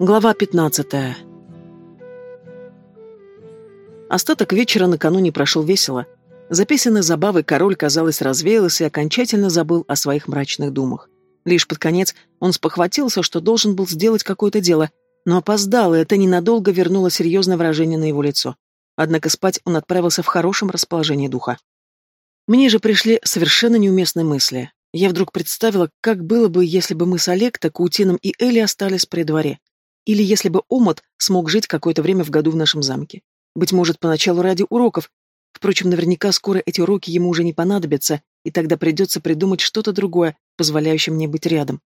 Глава 15. Остаток вечера накануне прошел весело. За песенной забавой король, казалось, развеялся и окончательно забыл о своих мрачных думах. Лишь под конец он спохватился, что должен был сделать какое-то дело, но опоздал, и это ненадолго вернуло серьезное выражение на его лицо. Однако спать он отправился в хорошем расположении духа. Мне же пришли совершенно неуместные мысли. Я вдруг представила, как было бы, если бы мы с Олекта, Каутином и Элли остались при дворе. Или если бы Омот смог жить какое-то время в году в нашем замке. Быть может, поначалу ради уроков. Впрочем, наверняка скоро эти уроки ему уже не понадобятся, и тогда придется придумать что-то другое, позволяющее мне быть рядом.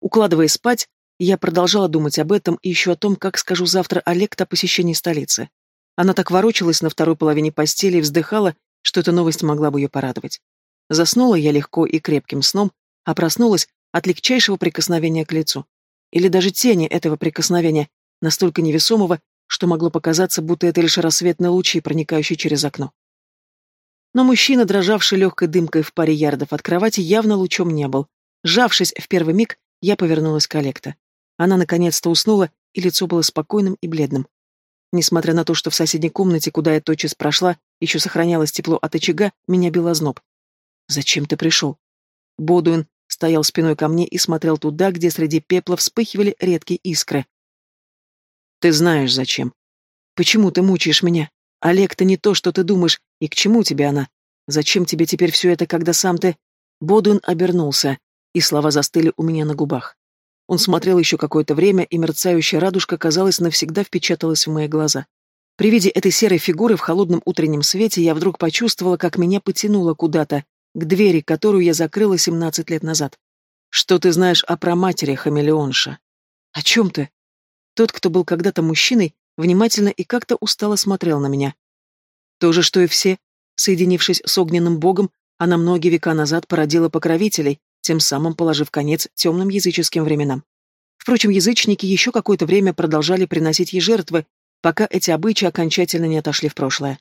Укладываясь спать, я продолжала думать об этом и еще о том, как скажу завтра Олекта о посещении столицы. Она так ворочалась на второй половине постели и вздыхала, что эта новость могла бы ее порадовать. Заснула я легко и крепким сном, а проснулась от легчайшего прикосновения к лицу или даже тени этого прикосновения, настолько невесомого, что могло показаться, будто это лишь рассветные лучи, проникающие через окно. Но мужчина, дрожавший легкой дымкой в паре ярдов от кровати, явно лучом не был. Сжавшись в первый миг, я повернулась к Олекта. Она наконец-то уснула, и лицо было спокойным и бледным. Несмотря на то, что в соседней комнате, куда я тотчас прошла, еще сохранялось тепло от очага, меня била зноб. «Зачем ты пришел?» Бодуин стоял спиной ко мне и смотрел туда, где среди пепла вспыхивали редкие искры. «Ты знаешь, зачем. Почему ты мучаешь меня? Олег-то не то, что ты думаешь, и к чему тебе она? Зачем тебе теперь все это, когда сам ты...» Бодуин обернулся, и слова застыли у меня на губах. Он смотрел еще какое-то время, и мерцающая радужка, казалось, навсегда впечаталась в мои глаза. При виде этой серой фигуры в холодном утреннем свете я вдруг почувствовала, как меня потянуло куда-то, к двери, которую я закрыла семнадцать лет назад. Что ты знаешь о праматери, хамелеонша? О чем ты? Тот, кто был когда-то мужчиной, внимательно и как-то устало смотрел на меня. То же, что и все, соединившись с огненным богом, она многие века назад породила покровителей, тем самым положив конец темным языческим временам. Впрочем, язычники еще какое-то время продолжали приносить ей жертвы, пока эти обычаи окончательно не отошли в прошлое.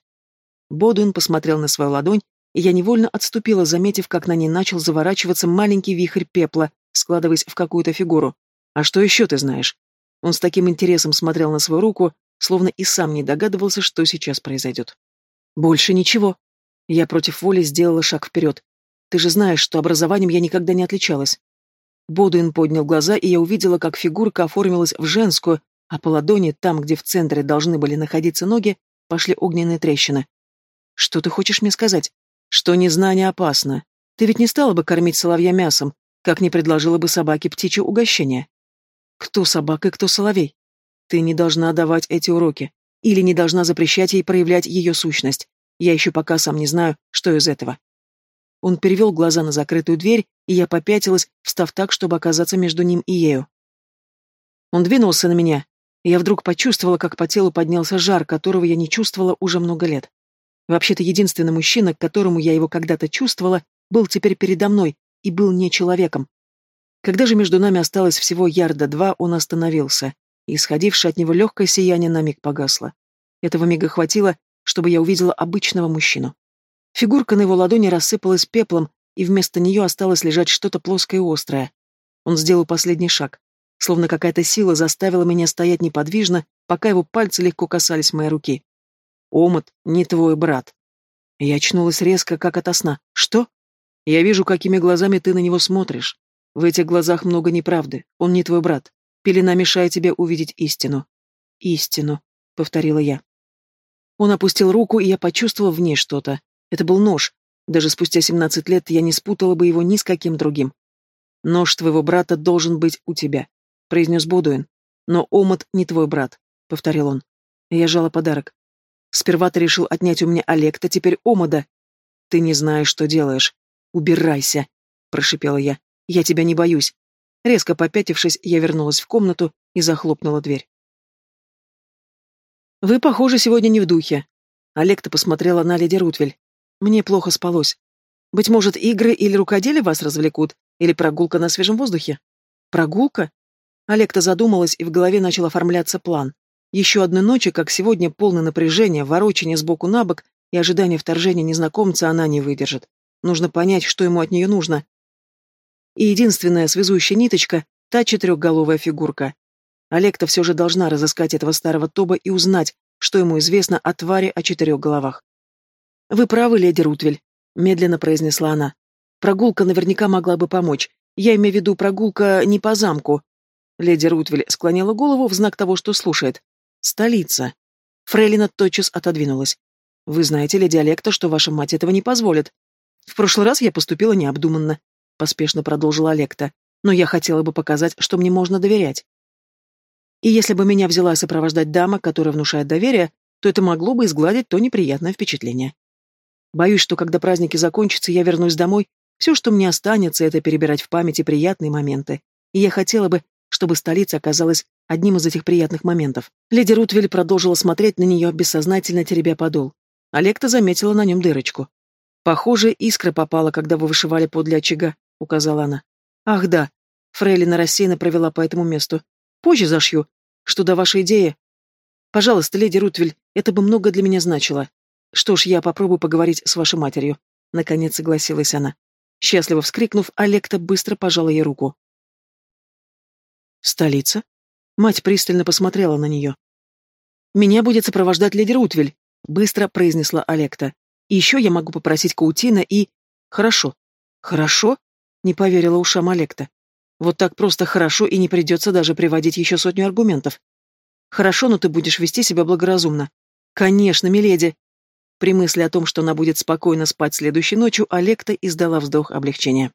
Бодуин посмотрел на свою ладонь и я невольно отступила, заметив, как на ней начал заворачиваться маленький вихрь пепла, складываясь в какую-то фигуру. «А что еще ты знаешь?» Он с таким интересом смотрел на свою руку, словно и сам не догадывался, что сейчас произойдет. «Больше ничего». Я против воли сделала шаг вперед. «Ты же знаешь, что образованием я никогда не отличалась». Бодуин поднял глаза, и я увидела, как фигурка оформилась в женскую, а по ладони, там, где в центре должны были находиться ноги, пошли огненные трещины. «Что ты хочешь мне сказать?» Что незнание опасно. Ты ведь не стала бы кормить соловья мясом, как не предложила бы собаке птичье угощение. Кто собака и кто соловей? Ты не должна давать эти уроки. Или не должна запрещать ей проявлять ее сущность. Я еще пока сам не знаю, что из этого. Он перевел глаза на закрытую дверь, и я попятилась, встав так, чтобы оказаться между ним и ею. Он двинулся на меня, и я вдруг почувствовала, как по телу поднялся жар, которого я не чувствовала уже много лет. Вообще-то единственный мужчина, к которому я его когда-то чувствовала, был теперь передо мной и был не человеком. Когда же между нами осталось всего ярда два, он остановился, и исходившее от него легкое сияние на миг погасло. Этого мига хватило, чтобы я увидела обычного мужчину. Фигурка на его ладони рассыпалась пеплом, и вместо нее осталось лежать что-то плоское и острое. Он сделал последний шаг. Словно какая-то сила заставила меня стоять неподвижно, пока его пальцы легко касались моей руки. Омут не твой брат. Я очнулась резко, как ото сна. Что? Я вижу, какими глазами ты на него смотришь. В этих глазах много неправды. Он не твой брат. Пелена мешает тебе увидеть истину. Истину, повторила я. Он опустил руку, и я почувствовала в ней что-то. Это был нож. Даже спустя семнадцать лет я не спутала бы его ни с каким другим. Нож твоего брата должен быть у тебя, произнес Бодуин. Но Омут не твой брат, повторил он. Я жала подарок. Сперва ты решил отнять у меня Олекта, теперь Омада. Ты не знаешь, что делаешь. Убирайся, прошипела я. Я тебя не боюсь. Резко попятившись, я вернулась в комнату и захлопнула дверь. Вы, похоже, сегодня не в духе. Олекта посмотрела на леди Рутвель. Мне плохо спалось. Быть может, игры или рукоделие вас развлекут, или прогулка на свежем воздухе? Прогулка? Олекта задумалась, и в голове начал оформляться план. Еще одной ночи, как сегодня, полное напряжение, ворочание сбоку на бок и ожидание вторжения незнакомца она не выдержит. Нужно понять, что ему от нее нужно. И единственная связующая ниточка — та четырехголовая фигурка. Олег-то все же должна разыскать этого старого Тоба и узнать, что ему известно о твари о четырех головах. «Вы правы, леди Рутвель», — медленно произнесла она. «Прогулка наверняка могла бы помочь. Я имею в виду прогулка не по замку». Леди Рутвель склонила голову в знак того, что слушает. «Столица». Фрейлина тотчас отодвинулась. «Вы знаете, леди Олекта, что ваша мать этого не позволит. В прошлый раз я поступила необдуманно», — поспешно продолжила Олекта. «Но я хотела бы показать, что мне можно доверять. И если бы меня взяла сопровождать дама, которая внушает доверие, то это могло бы изгладить то неприятное впечатление. Боюсь, что когда праздники закончатся, я вернусь домой, все, что мне останется, это перебирать в памяти приятные моменты. И я хотела бы, чтобы столица оказалась одним из этих приятных моментов. Леди Рутвель продолжила смотреть на нее, бессознательно теребя подол. Олекта заметила на нем дырочку. «Похоже, искра попала, когда вы вышивали подле очага», — указала она. «Ах, да». Фрейлина рассеянно провела по этому месту. Позже зашью. Что до вашей идеи? Пожалуйста, леди Рутвель, это бы много для меня значило. Что ж, я попробую поговорить с вашей матерью. Наконец согласилась она. Счастливо вскрикнув, Олекта быстро пожала ей руку. «Столица?» Мать пристально посмотрела на нее. «Меня будет сопровождать леди Рутвель», — быстро произнесла Олекта. «И еще я могу попросить Каутина и...» «Хорошо». «Хорошо?» — не поверила ушам Олекта. Вот так просто хорошо и не придется даже приводить еще сотню аргументов. Хорошо, но ты будешь вести себя благоразумно. Конечно, миледи. При мысли о том, что она будет спокойно спать следующей ночью, Олекта издала вздох облегчения.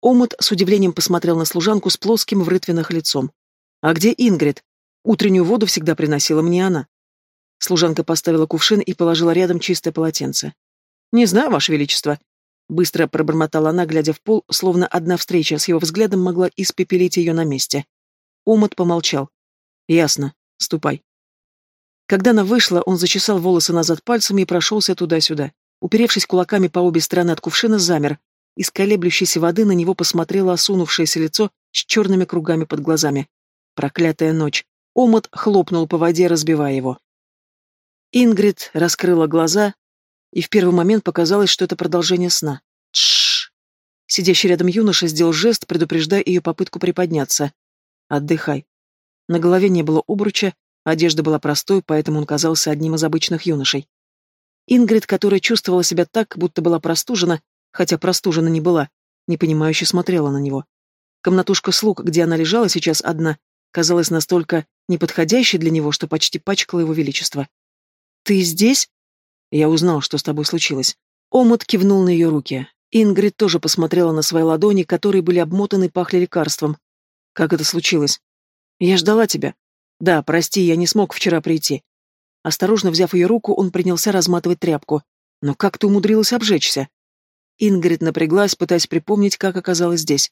Омут с удивлением посмотрел на служанку с плоским в рытвинах лицом. «А где Ингрид? Утреннюю воду всегда приносила мне она». Служанка поставила кувшин и положила рядом чистое полотенце. «Не знаю, Ваше Величество. Быстро пробормотала она, глядя в пол, словно одна встреча с его взглядом могла испепелить ее на месте. Умот помолчал. «Ясно. Ступай». Когда она вышла, он зачесал волосы назад пальцами и прошелся туда-сюда. Уперевшись кулаками по обе стороны от кувшина, замер. Из колеблющейся воды на него посмотрело осунувшееся лицо с черными кругами под глазами. Проклятая ночь. Омот хлопнул по воде, разбивая его. Ингрид раскрыла глаза, и в первый момент показалось, что это продолжение сна. Тш. Сидящий рядом юноша сделал жест, предупреждая ее попытку приподняться. Отдыхай. На голове не было обруча, одежда была простой, поэтому он казался одним из обычных юношей. Ингрид, которая чувствовала себя так, будто была простужена, хотя простужена не была, непонимающе смотрела на него. Комнатушка слуг, где она лежала сейчас одна, казалась настолько неподходящей для него, что почти пачкала его величество. «Ты здесь?» Я узнал, что с тобой случилось. Омут кивнул на ее руки. Ингрид тоже посмотрела на свои ладони, которые были обмотаны и пахли лекарством. Как это случилось? Я ждала тебя. Да, прости, я не смог вчера прийти. Осторожно взяв ее руку, он принялся разматывать тряпку. Но как ты умудрилась обжечься? Ингрид напряглась, пытаясь припомнить, как оказалась здесь.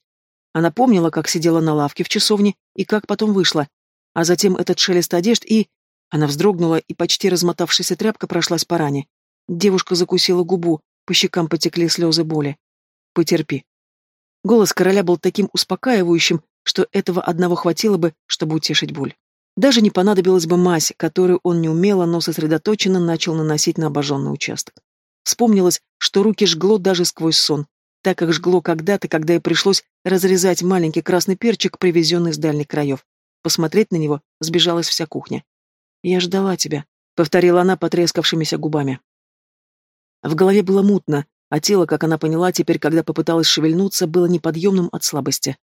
Она помнила, как сидела на лавке в часовне и как потом вышла. А затем этот шелест одежд и... Она вздрогнула, и почти размотавшаяся тряпка прошлась по ране. Девушка закусила губу, по щекам потекли слезы боли. «Потерпи». Голос короля был таким успокаивающим, что этого одного хватило бы, чтобы утешить боль. Даже не понадобилась бы мазь, которую он неумело, но сосредоточенно начал наносить на обожженный участок. Вспомнилось, что руки жгло даже сквозь сон, так как жгло когда-то, когда ей пришлось разрезать маленький красный перчик, привезенный с дальних краев. Посмотреть на него сбежалась вся кухня. «Я ждала тебя», — повторила она потрескавшимися губами. В голове было мутно, а тело, как она поняла теперь, когда попыталась шевельнуться, было неподъемным от слабости.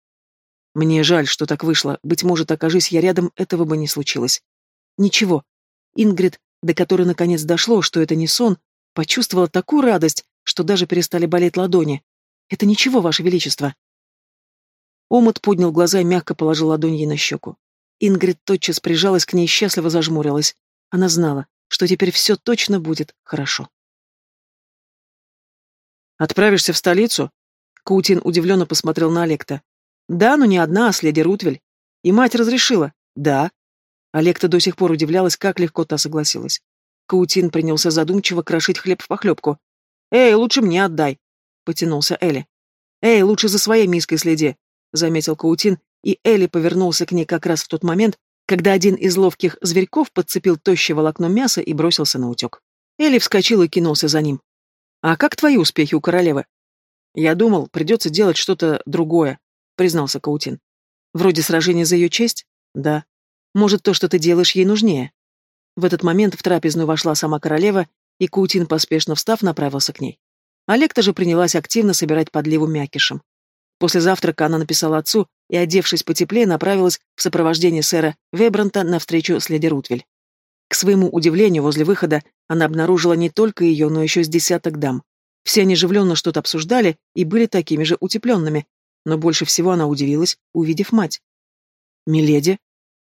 Мне жаль, что так вышло. Быть может, окажись я рядом, этого бы не случилось. Ничего. Ингрид, до которой наконец дошло, что это не сон, почувствовала такую радость, что даже перестали болеть ладони. Это ничего, Ваше Величество. Омут поднял глаза и мягко положил ладонь ей на щеку. Ингрид тотчас прижалась к ней, счастливо зажмурилась. Она знала, что теперь все точно будет хорошо. «Отправишься в столицу?» Каутин удивленно посмотрел на Олекта. «Да, но не одна, а с леди Рутвель. И мать разрешила?» «Да». Олекта до сих пор удивлялась, как легко та согласилась. Каутин принялся задумчиво крошить хлеб в похлебку. «Эй, лучше мне отдай!» — потянулся Элли. «Эй, лучше за своей миской следи!» — заметил Каутин и Элли повернулся к ней как раз в тот момент, когда один из ловких зверьков подцепил тощее волокно мяса и бросился на утек. Элли вскочил и кинулся за ним. «А как твои успехи у королевы?» «Я думал, придется делать что-то другое», — признался Каутин. «Вроде сражения за ее честь?» «Да». Может, то, что ты делаешь, ей нужнее?» В этот момент в трапезную вошла сама королева, и Каутин, поспешно встав, направился к ней. Олег же принялась активно собирать подливу мякишем. После завтрака она написала отцу и, одевшись потеплее, направилась в сопровождении сэра Вебранта на встречу с леди Рутвель. К своему удивлению, возле выхода она обнаружила не только ее, но еще с десяток дам. Все они оживленно что-то обсуждали и были такими же утепленными, но больше всего она удивилась, увидев мать. «Миледи,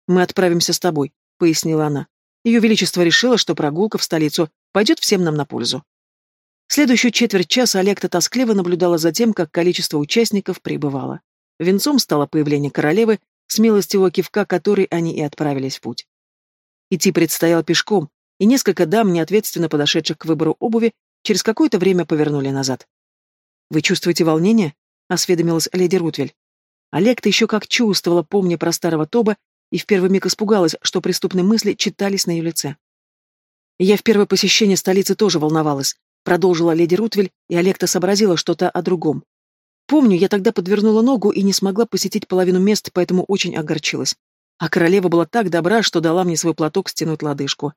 мы отправимся с тобой», — пояснила она. Ее Величество решило, что прогулка в столицу пойдет всем нам на пользу. Следующую четверть часа Олекта тоскливо наблюдала за тем, как количество участников прибывало. Венцом стало появление королевы, с милостивого кивка которой они и отправились в путь. Идти предстояло пешком, и несколько дам, неответственно подошедших к выбору обуви, через какое-то время повернули назад. «Вы чувствуете волнение?» — осведомилась леди Рутвель. Олег-то еще как чувствовала, помня про старого Тоба, и в первый миг испугалась, что преступные мысли читались на ее лице. Я в первое посещение столицы тоже волновалась, продолжила леди Рутвель, и Олекта сообразила что-то о другом. Помню, я тогда подвернула ногу и не смогла посетить половину мест, поэтому очень огорчилась. А королева была так добра, что дала мне свой платок стянуть лодыжку.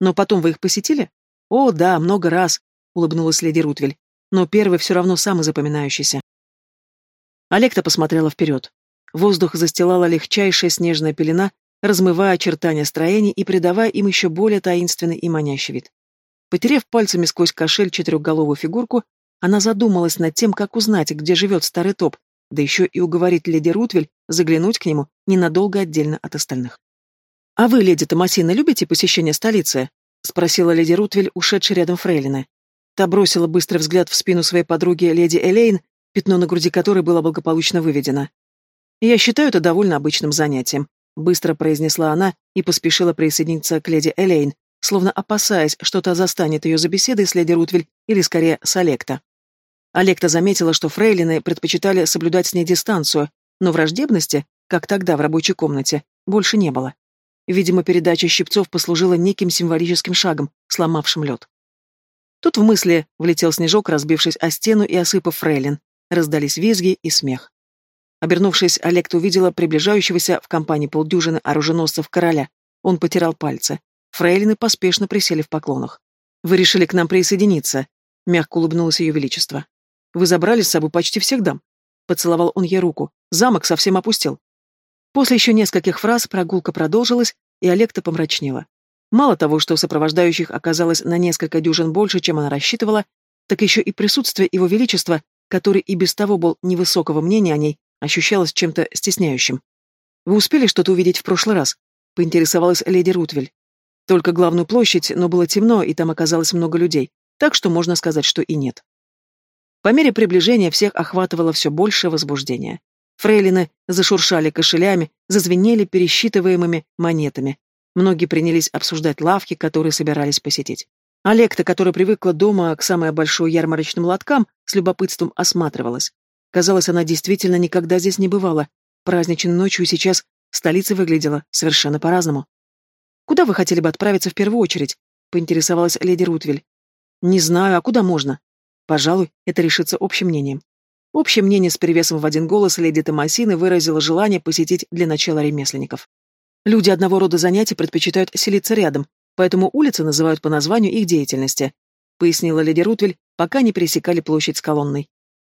Но потом вы их посетили? О, да, много раз, улыбнулась леди Рутвель. Но первый все равно самый запоминающийся. Олекта посмотрела вперед. Воздух застилала легчайшая снежная пелена, размывая очертания строений и придавая им еще более таинственный и манящий вид. Потерев пальцами сквозь кошель четырехголовую фигурку, она задумалась над тем, как узнать, где живет старый топ, да еще и уговорить леди Рутвель заглянуть к нему ненадолго отдельно от остальных. «А вы, леди Томасина, любите посещение столицы?» — спросила леди Рутвель, ушедшая рядом Фрейлина. Та бросила быстрый взгляд в спину своей подруги леди Элейн, пятно на груди которой было благополучно выведено. «Я считаю это довольно обычным занятием», — быстро произнесла она и поспешила присоединиться к леди Элейн, словно опасаясь, что та застанет ее за беседой с леди Рутвель или, скорее, с Олекта. Олекта заметила, что фрейлины предпочитали соблюдать с ней дистанцию, но враждебности, как тогда в рабочей комнате, больше не было. Видимо, передача щипцов послужила неким символическим шагом, сломавшим лед. Тут в мысли влетел снежок, разбившись о стену и осыпав фрейлин. Раздались визги и смех. Обернувшись, Олекта увидела приближающегося в компании полдюжины оруженосцев короля. Он потирал пальцы. Фрейлины поспешно присели в поклонах. «Вы решили к нам присоединиться», — мягко улыбнулось ее величество. «Вы забрали с собой почти всех дам». Поцеловал он ей руку. Замок совсем опустел. После еще нескольких фраз прогулка продолжилась, и Олекта помрачнела. Мало того, что сопровождающих оказалось на несколько дюжин больше, чем она рассчитывала, так еще и присутствие его величества, который и без того был невысокого мнения о ней, ощущалось чем-то стесняющим. «Вы успели что-то увидеть в прошлый раз?» — поинтересовалась леди Рутвель. «Только главную площадь, но было темно, и там оказалось много людей, так что можно сказать, что и нет». По мере приближения всех охватывало все большее возбуждение. Фрейлины зашуршали кошелями, зазвенели пересчитываемыми монетами. Многие принялись обсуждать лавки, которые собирались посетить. Олекта, которая привыкла дома к самой большой ярмарочным лоткам, с любопытством осматривалась. Казалось, она действительно никогда здесь не бывала. Праздничной ночью сейчас столица выглядела совершенно по-разному. «Куда вы хотели бы отправиться в первую очередь?» — поинтересовалась леди Рутвель. «Не знаю, а куда можно?» «Пожалуй, это решится общим мнением». Общее мнение с перевесом в один голос леди Томасины выразило желание посетить для начала ремесленников. Люди одного рода занятий предпочитают селиться рядом, поэтому улицы называют по названию их деятельности, пояснила леди Рутвель, пока не пересекали площадь с колонной.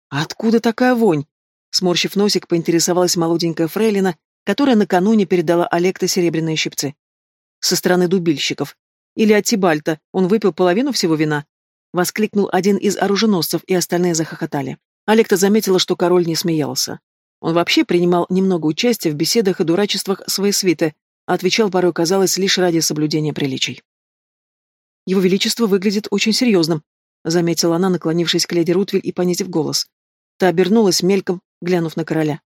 «Откуда такая вонь?» Сморщив носик, поинтересовалась молоденькая фрейлина, которая накануне передала Олекте серебряные щипцы. Со стороны дубильщиков. Или от Тибальта, он выпил половину всего вина? Воскликнул один из оруженосцев, и остальные захохотали. Олекта заметила, что король не смеялся. Он вообще принимал немного участия в беседах и дурачествах своей свиты, а отвечал порой, казалось, лишь ради соблюдения приличий. «Его Величество выглядит очень серьезным», — заметила она, наклонившись к леди Рутвель и понизив голос. Та обернулась мельком, глянув на короля.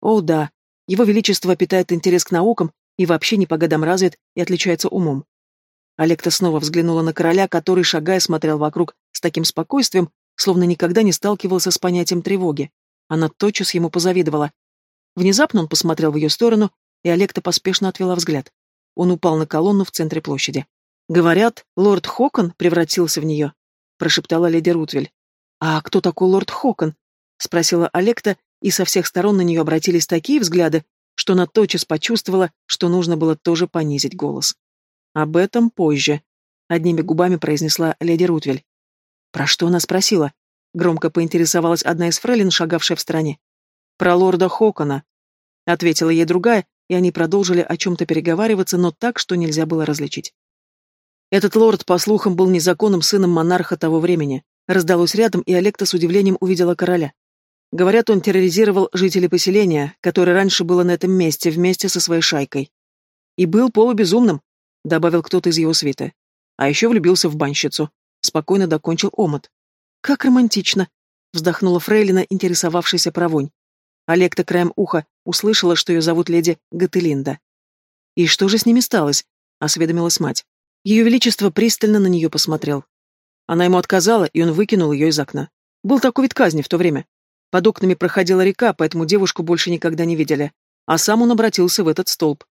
О, да, его величество питает интерес к наукам и вообще не по годам развит и отличается умом. Олекта снова взглянула на короля, который, шагая, смотрел вокруг с таким спокойствием, словно никогда не сталкивался с понятием тревоги. Она тотчас ему позавидовала. Внезапно он посмотрел в ее сторону, и Олекта поспешно отвела взгляд. Он упал на колонну в центре площади. «Говорят, лорд Хокон превратился в нее», — прошептала леди Рутвель. «А кто такой лорд Хокон?» — спросила Олекта, и со всех сторон на нее обратились такие взгляды, что она тотчас почувствовала, что нужно было тоже понизить голос. «Об этом позже», — одними губами произнесла леди Рутвель. «Про что она спросила?» — громко поинтересовалась одна из фрейлин, шагавшая в стороне. «Про лорда Хокона», — ответила ей другая, и они продолжили о чем-то переговариваться, но так, что нельзя было различить. Этот лорд, по слухам, был незаконным сыном монарха того времени. Раздалось рядом, и Олекта с удивлением увидела короля. Говорят, он терроризировал жителей поселения, которое раньше было на этом месте, вместе со своей шайкой. И был полубезумным, добавил кто-то из его свита. А еще влюбился в банщицу. Спокойно докончил омот. Как романтично, вздохнула Фрейлина, интересовавшаяся про вонь. Олекта краем уха услышала, что ее зовут леди Гателинда. «И что же с ними сталось?» — осведомилась мать. Ее Величество пристально на нее посмотрел. Она ему отказала, и он выкинул ее из окна. Был такой вид казни в то время. Под окнами проходила река, поэтому девушку больше никогда не видели. А сам он обратился в этот столб.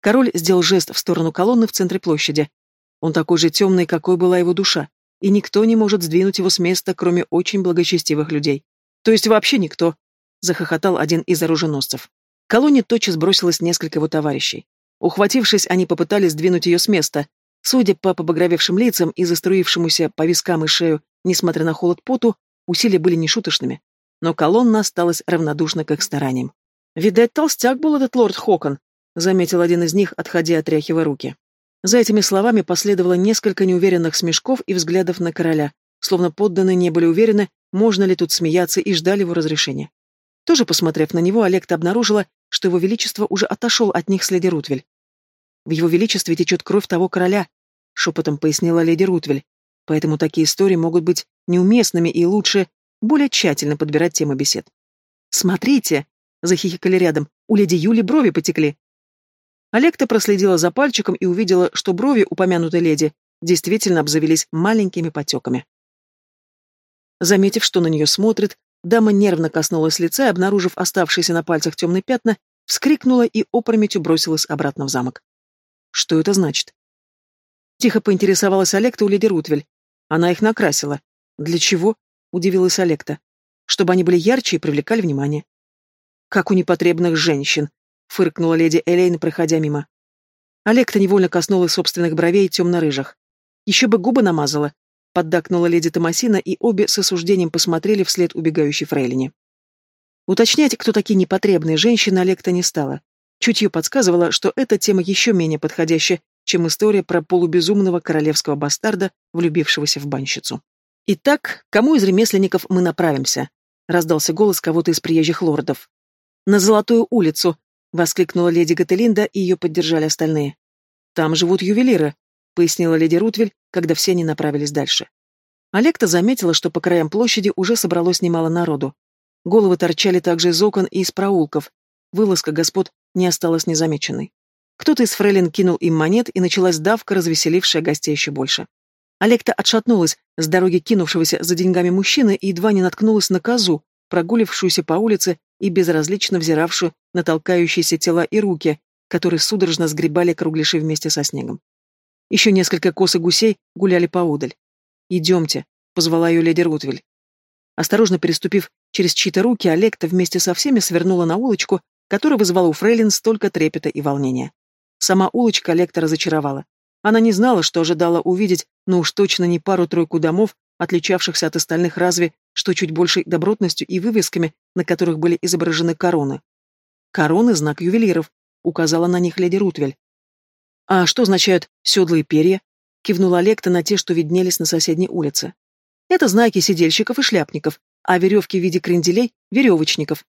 Король сделал жест в сторону колонны в центре площади. Он такой же темный, какой была его душа, и никто не может сдвинуть его с места, кроме очень благочестивых людей. То есть вообще никто, — захохотал один из оруженосцев. К колонне тотчас бросилось несколько его товарищей. Ухватившись, они попытались сдвинуть ее с места. Судя по побагровевшим лицам и заструившемуся по вискам и шею, несмотря на холод поту, усилия были нешуточными но колонна осталась равнодушна к их стараниям. «Видать, толстяк был этот лорд Хокон», — заметил один из них, отходя отряхивая руки. За этими словами последовало несколько неуверенных смешков и взглядов на короля, словно подданные не были уверены, можно ли тут смеяться, и ждали его разрешения. Тоже посмотрев на него, Олекта обнаружила, что его величество уже отошел от них с леди Рутвель. «В его величестве течет кровь того короля», — шепотом пояснила леди Рутвель. «Поэтому такие истории могут быть неуместными и лучше более тщательно подбирать темы бесед. «Смотрите!» — захихикали рядом. «У леди Юли брови потекли». Олекта проследила за пальчиком и увидела, что брови упомянутой леди действительно обзавелись маленькими потеками. Заметив, что на нее смотрит, дама нервно коснулась лица и, обнаружив оставшиеся на пальцах темные пятна, вскрикнула и опрометью бросилась обратно в замок. Что это значит? Тихо поинтересовалась Олекта у леди Рутвель. Она их накрасила. Для чего? — удивилась Олекта. «Чтобы они были ярче и привлекали внимание». «Как у непотребных женщин», — фыркнула леди Элейн, проходя мимо. Олекта невольно коснулась собственных бровей темно-рыжих. «Еще бы губы намазала», — поддакнула леди Томасина, и обе с осуждением посмотрели вслед убегающей фрейлине. Уточнять, кто такие непотребные женщины, Олекта не стала. Чутье подсказывала, что эта тема еще менее подходящая, чем история про полубезумного королевского бастарда, влюбившегося в банщицу. «Итак, кому из ремесленников мы направимся?» — раздался голос кого-то из приезжих лордов. «На Золотую улицу!» — воскликнула леди Гателинда, и ее поддержали остальные. «Там живут ювелиры», — пояснила леди Рутвель, когда все они направились дальше. Олекта заметила, что по краям площади уже собралось немало народу. Головы торчали также из окон и из проулков. Вылазка господ не осталась незамеченной. Кто-то из фрейлин кинул им монет, и началась давка, развеселившая гостей еще больше. Олекта отшатнулась с дороги кинувшегося за деньгами мужчины и едва не наткнулась на козу, прогулившуюся по улице и безразлично взиравшую на толкающиеся тела и руки, которые судорожно сгребали кругляши вместе со снегом. Еще несколько кос и гусей гуляли поодаль. «Идемте», — позвала ее леди Рутвель. Осторожно переступив через чьи-то руки, Олекта вместе со всеми свернула на улочку, которая вызывала у Фрейлин столько трепета и волнения. Сама улочка Олекта разочаровала. Она не знала, что ожидала увидеть, но уж точно не пару-тройку домов, отличавшихся от остальных разве, что чуть большей добротностью и вывесками, на которых были изображены короны. «Короны — знак ювелиров», — указала на них леди Рутвель. «А что означают седла и перья?» — кивнула Олекта на те, что виднелись на соседней улице. «Это знаки сидельщиков и шляпников, а веревки в виде кренделей — веревочников.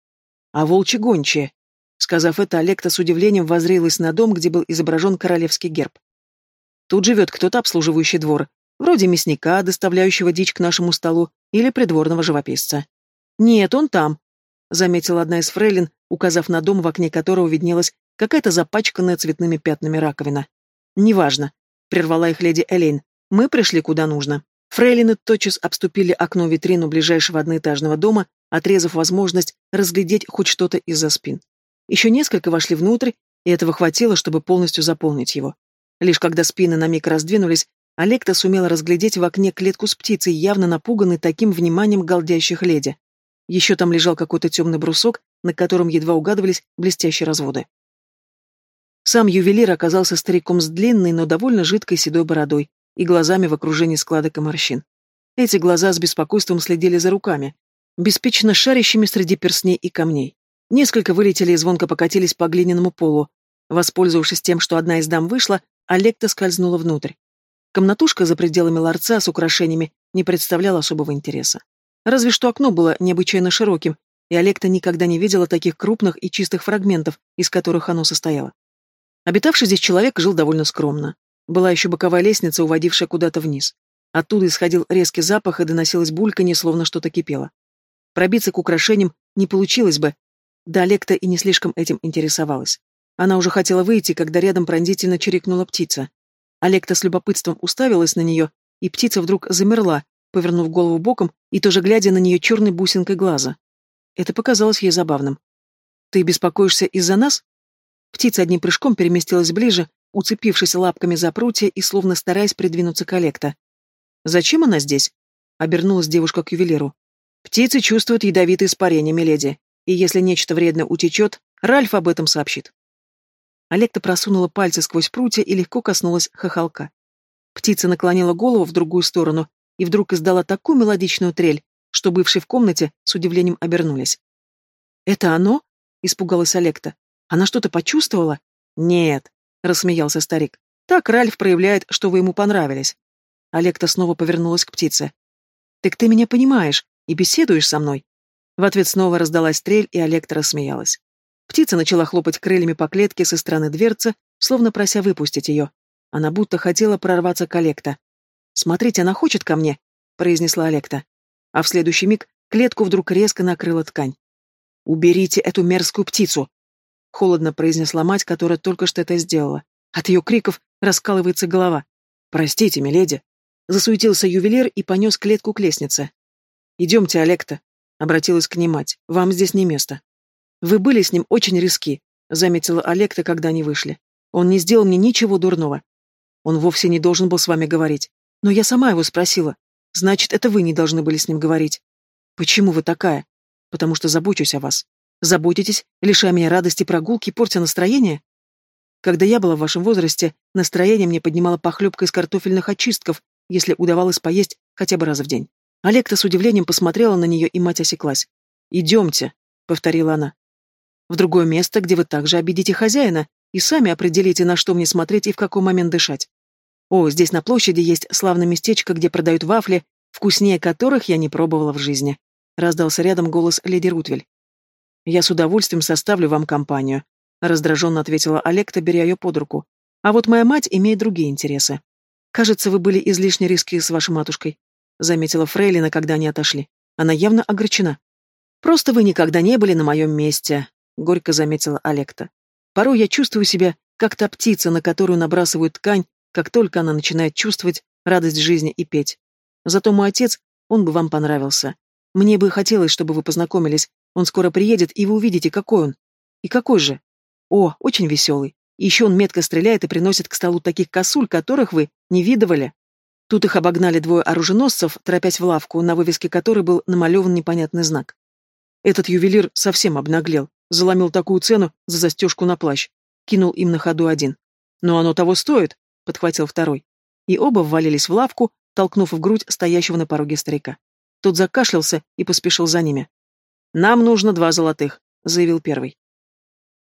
А волчьи гончие». Сказав это, Олекта с удивлением воззрелась на дом, где был изображен королевский герб. Тут живет кто-то, обслуживающий двор, вроде мясника, доставляющего дичь к нашему столу, или придворного живописца. «Нет, он там», — заметила одна из фрейлин, указав на дом, в окне которого виднелась какая-то запачканная цветными пятнами раковина. «Неважно», — прервала их леди Элейн, — «мы пришли куда нужно». Фрейлины тотчас обступили окно-витрину ближайшего одноэтажного дома, отрезав возможность разглядеть хоть что-то из-за спин. Еще несколько вошли внутрь, и этого хватило, чтобы полностью заполнить его. Лишь когда спины на миг раздвинулись, Олекта сумела разглядеть в окне клетку с птицей, явно напуганной таким вниманием голдящих леди. Еще там лежал какой-то темный брусок, на котором едва угадывались блестящие разводы. Сам ювелир оказался стариком с длинной, но довольно жидкой седой бородой и глазами в окружении складок и морщин. Эти глаза с беспокойством следили за руками, беспечно шарящими среди перстней и камней. Несколько вылетели и звонко покатились по глиняному полу. Воспользовавшись тем, что одна из дам вышла, Олекта скользнула внутрь. Комнатушка за пределами ларца с украшениями не представляла особого интереса. Разве что окно было необычайно широким, и Олекта никогда не видела таких крупных и чистых фрагментов, из которых оно состояло. Обитавший здесь человек жил довольно скромно. Была еще боковая лестница, уводившая куда-то вниз. Оттуда исходил резкий запах и доносилось бульканье, словно что-то кипело. Пробиться к украшениям не получилось бы, да Олекта и не слишком этим интересовалась. Она уже хотела выйти, когда рядом пронзительно чирикнула птица. Олекта с любопытством уставилась на нее, и птица вдруг замерла, повернув голову боком и тоже глядя на нее черной бусинкой глаза. Это показалось ей забавным. «Ты беспокоишься из-за нас?» Птица одним прыжком переместилась ближе, уцепившись лапками за прутья и словно стараясь придвинуться к Олекта. «Зачем она здесь?» — обернулась девушка к ювелиру. «Птицы чувствуют ядовитые испарения, миледи, и если нечто вредное утечет, Ральф об этом сообщит». Олекта просунула пальцы сквозь прутья и легко коснулась хохолка. Птица наклонила голову в другую сторону и вдруг издала такую мелодичную трель, что бывшие в комнате с удивлением обернулись. «Это оно?» — испугалась Олекта. «Она что-то почувствовала?» «Нет», — рассмеялся старик. «Так Ральф проявляет, что вы ему понравились». Олекта снова повернулась к птице. «Так ты меня понимаешь и беседуешь со мной?» В ответ снова раздалась трель, и Олекта рассмеялась. Птица начала хлопать крыльями по клетке со стороны дверцы, словно прося выпустить ее. Она будто хотела прорваться к Олекта. «Смотрите, она хочет ко мне», — произнесла Олекта. А в следующий миг клетку вдруг резко накрыла ткань. «Уберите эту мерзкую птицу!» — холодно произнесла мать, которая только что это сделала. От ее криков раскалывается голова. «Простите, миледи!» Засуетился ювелир и понес клетку к лестнице. «Идемте, Олекта», — обратилась к ней мать. «Вам здесь не место». «Вы были с ним очень риски», — заметила Олекта, когда они вышли. «Он не сделал мне ничего дурного. Он вовсе не должен был с вами говорить. Но я сама его спросила. Значит, это вы не должны были с ним говорить. Почему вы такая? Потому что забочусь о вас. Заботитесь, лишая меня радости прогулки, портя настроение? Когда я была в вашем возрасте, настроение мне поднимало похлебка из картофельных очистков, если удавалось поесть хотя бы раз в день. Олекта с удивлением посмотрела на нее, и мать осеклась. «Идемте», — повторила она. «В другое место, где вы также обидите хозяина, и сами определите, на что мне смотреть и в какой момент дышать. О, здесь на площади есть славное местечко, где продают вафли, вкуснее которых я не пробовала в жизни», — раздался рядом голос леди Рутвель. «Я с удовольствием составлю вам компанию», — раздраженно ответила Олекта, беря ее под руку. «А вот моя мать имеет другие интересы». «Кажется, вы были излишне риски с вашей матушкой», — заметила Фрейлина, когда они отошли. Она явно огорчена. «Просто вы никогда не были на моем месте», — горько заметила Олекта. «Порой я чувствую себя, как та птица, на которую набрасывают ткань, как только она начинает чувствовать радость жизни и петь. Зато мой отец, он бы вам понравился. Мне бы хотелось, чтобы вы познакомились. Он скоро приедет, и вы увидите, какой он. И какой же? О, очень веселый. И еще он метко стреляет и приносит к столу таких косуль, которых вы не видывали. Тут их обогнали двое оруженосцев, торопясь в лавку, на вывеске которой был намалеван непонятный знак. Этот ювелир совсем обнаглел, заломил такую цену за застежку на плащ. Кинул им на ходу один. Но оно того стоит, подхватил второй. И оба ввалились в лавку, толкнув в грудь стоящего на пороге старика. Тот закашлялся и поспешил за ними. «Нам нужно два золотых», — заявил первый.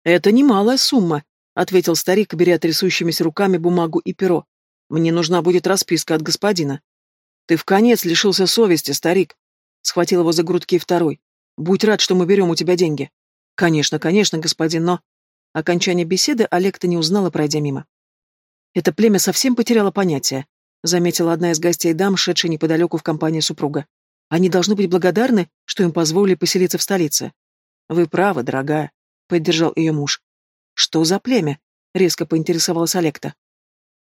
«Это немалая сумма», — ответил старик, беря трясущимися руками бумагу и перо. «Мне нужна будет расписка от господина». «Ты в конец лишился совести, старик», — схватил его за грудки второй. «Будь рад, что мы берем у тебя деньги». «Конечно, конечно, господин, но...» Окончание беседы Олег-то не узнала, пройдя мимо. Это племя совсем потеряло понятие, заметила одна из гостей дам, шедшая неподалеку в компании супруга. Они должны быть благодарны, что им позволили поселиться в столице. Вы правы, дорогая, поддержал ее муж. Что за племя? резко поинтересовалась Олекта.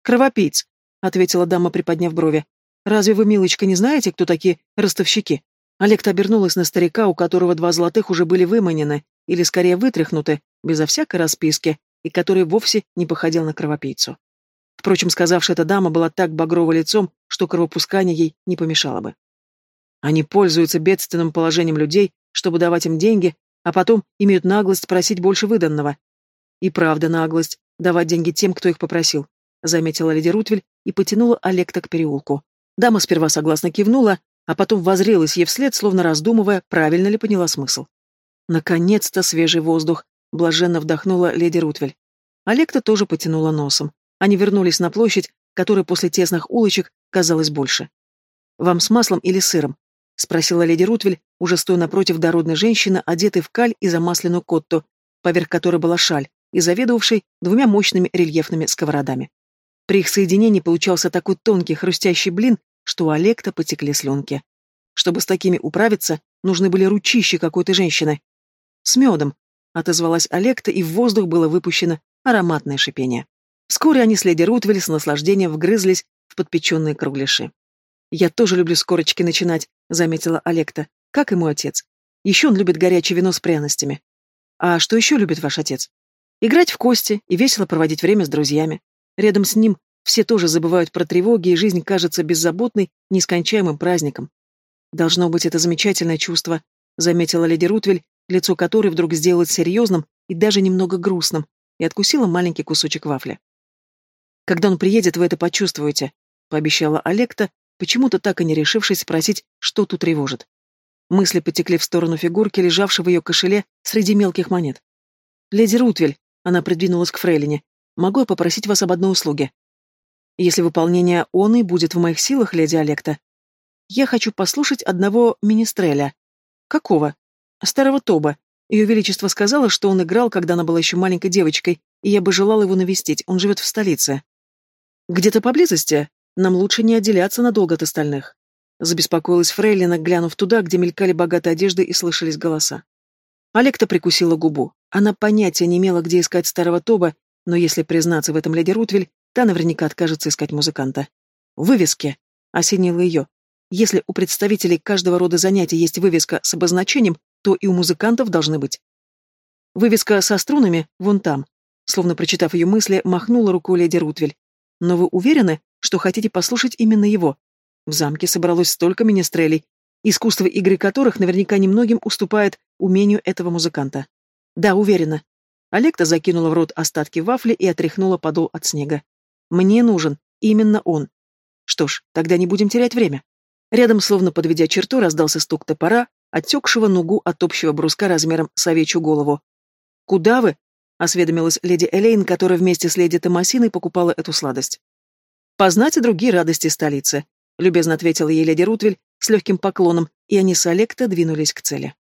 Кровопийц, ответила дама, приподняв брови. Разве вы, милочка, не знаете, кто такие ростовщики? Олекта обернулась на старика, у которого два золотых уже были выманены, или скорее вытряхнуты, безо всякой расписки, и который вовсе не походил на кровопийцу. Впрочем, сказавшая эта дама была так багрово лицом, что кровопускание ей не помешало бы. Они пользуются бедственным положением людей, чтобы давать им деньги, а потом имеют наглость просить больше выданного. И правда наглость, давать деньги тем, кто их попросил, заметила леди Рутвель и потянула Олекта к переулку. Дама сперва согласно кивнула, а потом возрелась ей вслед, словно раздумывая, правильно ли поняла смысл. Наконец-то свежий воздух, блаженно вдохнула леди Рутвель. Олекта тоже потянула носом. Они вернулись на площадь, которая после тесных улочек казалась больше. «Вам с маслом или сыром?» — спросила леди Рутвель, уже стоя напротив дородной женщины, одетой в каль и замасленную котту, поверх которой была шаль, и заведовавшей двумя мощными рельефными сковородами. При их соединении получался такой тонкий хрустящий блин, что у Олекта потекли слюнки. Чтобы с такими управиться, нужны были ручищи какой-то женщины. «С медом», — отозвалась Олекта, и в воздух было выпущено ароматное шипение. Вскоре они с леди Рутвель с наслаждением вгрызлись в подпеченные кругляши. «Я тоже люблю с корочки начинать», — заметила Олекта, — «как и мой отец. Еще он любит горячее вино с пряностями». «А что еще любит ваш отец?» «Играть в кости и весело проводить время с друзьями. Рядом с ним все тоже забывают про тревоги, и жизнь кажется беззаботной, нескончаемым праздником. «Должно быть, это замечательное чувство», — заметила леди Рутвель, лицо которой вдруг сделалось серьезным и даже немного грустным, и откусила маленький кусочек вафли. «Когда он приедет, вы это почувствуете», — пообещала Олекта, почему-то так и не решившись спросить, что тут тревожит. Мысли потекли в сторону фигурки, лежавшей в ее кошеле среди мелких монет. «Леди Рутвель», — она придвинулась к фрейлине, — «могу я попросить вас об одной услуге?» «Если выполнение оной будет в моих силах, леди Олекта, я хочу послушать одного министреля». «Какого?» «Старого Тоба. Ее Величество сказала, что он играл, когда она была еще маленькой девочкой, и я бы желала его навестить, он живет в столице». «Где-то поблизости?» Нам лучше не отделяться надолго от остальных. Забеспокоилась Фрейлина, глянув туда, где мелькали богатые одежды и слышались голоса. Олекта прикусила губу. Она понятия не имела, где искать старого Тоба, но если признаться в этом леди Рутвель, та наверняка откажется искать музыканта. Вывески. Осенила ее. Если у представителей каждого рода занятий есть вывеска с обозначением, то и у музыкантов должны быть. Вывеска со струнами вон там. Словно прочитав ее мысли, махнула рукой леди Рутвель. Но вы уверены, что хотите послушать именно его. В замке собралось столько министрелей, искусство игры которых наверняка немногим уступает умению этого музыканта. Да, уверена. Олекта закинула в рот остатки вафли и отряхнула подол от снега. Мне нужен именно он. Что ж, тогда не будем терять время. Рядом, словно подведя черту, раздался стук топора, отекшего нугу от общего бруска размером с овечью голову. «Куда вы?» — осведомилась леди Элейн, которая вместе с леди Томасиной покупала эту сладость. «Познать и другие радости столицы», — любезно ответила ей леди Рутвель с легким поклоном, и они с Олекта двинулись к цели.